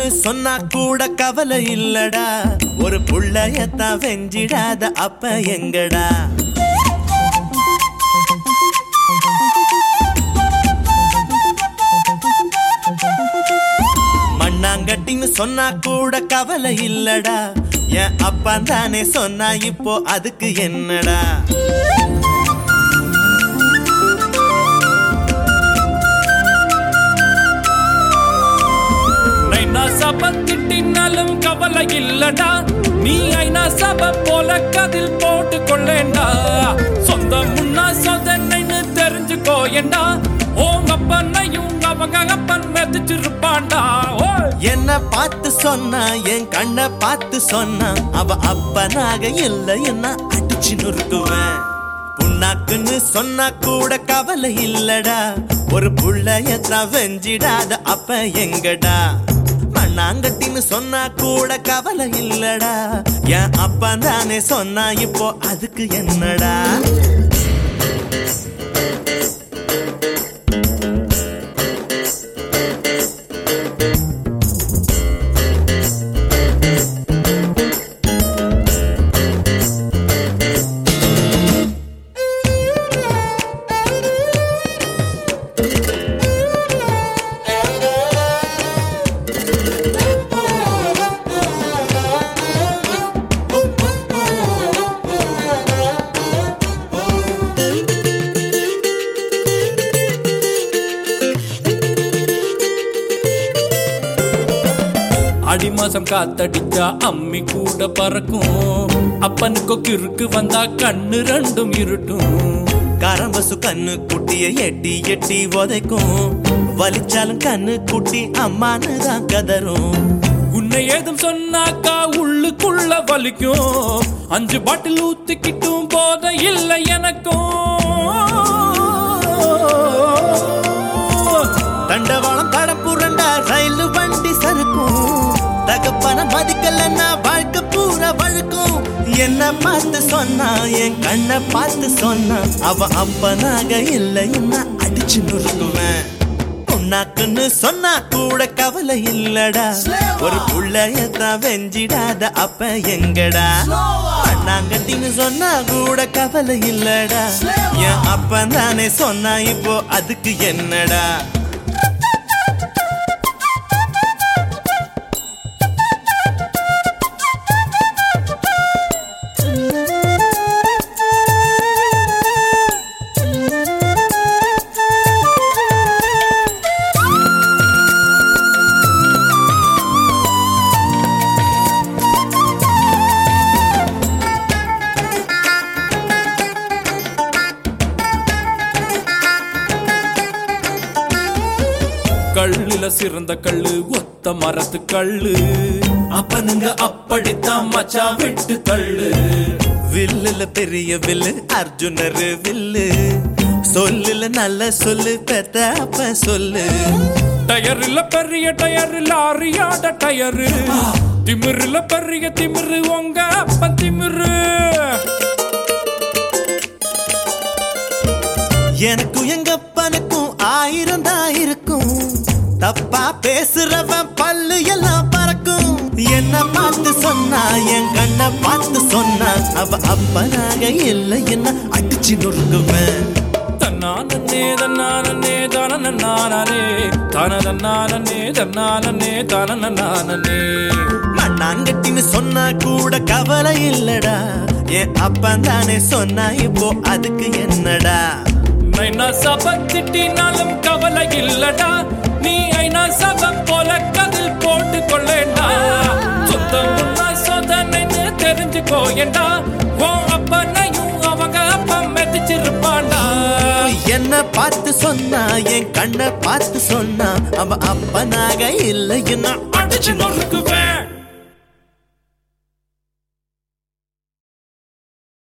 பொண்ணாக்குன்னு சொன்னா கூட கவலை இல்லடா. ஒரு புள்ளையத்தான் வெஞ்சிடாத அப்ப எங்கடா? மண்ணாங்கட்டின்னு சொன்னா கூட கவலை இல்லடா. என் அப்பா தானே சொன்னா இப்போ அதுக்கு என்னடா? சபத்திட்டினாலும் கவலை இல்லடா. நீ ஐநா சப போல கதில் போட்டு கொள்ளேண்டா சொந்த முன்னா சொதனைன்னு தெரிஞ்சுக்கோயண்டா உங்க அப்பனையும் அவங்க அப்பன் மெதிச்சிருப்பான்டா என்ன பார்த்து சொன்னா என் கண்ணை பார்த்து சொன்னா அவ அப்பனாக இல்லை என்ன அடிச்சு நொறுக்குவேன். புண்ணாக்குன்னு சொன்னா கூட கவலை இல்லடா. ஒரு புள்ளைய தவஞ்சிடாத அப்ப எங்கடா? நாங்கட்டின்னு சொன்னா கூட கவலை இல்லடா. என் அப்பா தானே சொன்னா இப்போ அதுக்கு என்னடா? அடிமாசம் காத்தடிச்சா அம்மி கூட பறக்கும். அப்பனுக்கு கிறுக்கு வந்தா கண்ணு ரெண்டும் இருட்டும். கரம்பசு கண்ணு குட்டிய எட்டி எட்டி உதைக்கும். வலிச்சாலும் கண்ணு குட்டி அம்மான்னு தான் கதரும். உன்னை ஏதும் சொன்னாக்கா உள்ளுக்குள்ள வலிக்கும். அஞ்சு பாட்டில் ஊத்திக்கிட்டும் போத இல்லை எனக்கும். தண்டவாளம் தடம் புரண்டா ரயில் மதிக்கலன்னா வாழ்க்கை பூரா வழுக்கும். என்ன பார்த்து சொன்னா என் கண்ணை பார்த்து சொன்னா அவ அப்பனாக இல்லை என்ன அடிச்சு நொறுக்குவேன். பொண்ணாக்குன்னு சொன்னா கூட கவலை இல்லடா. ஒரு புள்ளையத்தான் வெஞ்சிடாத அப்ப எங்கடா? அண்ணாங்கட்டின்னு சொன்னா கூட கவலை இல்லடா. என் அப்பன் தானே சொன்னா இப்போ அதுக்கு என்னடா? கல்லுல சிறந்த கல்லு ஒத்த மரத்து கல்லு. அப்பனுங்க அப்படித்தான் மச்சா விட்டு தள்ளு. வில்லுல பெரிய வில்லு அர்ஜுனர் வில்லு. சொல்லுல நல்ல சொல்லு பெத்த அப்ப சொல்லு. டயர்ல பெரிய டயர் லாரியாட டயரு. திமிருல பெரிய திமிரு உங்க அப்ப திமிரு. எனக்கு எங்க தப்பா பேசுறவன் பல்லு எல்லாம் பறக்கும். என்ன பார்த்து சொன்னா என் கண்ணை பார்த்து சொன்னா அவ அப்பனாக இல்லை என்ன அடிச்சு நொறுக்குவேன் தன்னானே தன்னானே தானே தானதன்னானே தன்னானே தானே மண்ணாங்கட்டின்னு சொன்னா கூட கவலை இல்லடா. என் அப்பன் தானே சொன்னா இப்போ அதுக்கு என்னடா? நைனா சப திட்டினாலும் கவலை இல்லடா. நீ ஐநா சப போல கதில் போட்டு கொள்ளேண்டா. சுத்தம் உன்னா சொதனைன்னு தெரிஞ்சுக்கோயண்டா உன் அப்பனையும் அவங்க அப்பா மெதிச்சிருப்பாண்டா. என்ன பார்த்து சொன்னா என் கண்ணை பார்த்து சொன்னா அவ அப்பனாக இல்லை என்ன அடிச்சு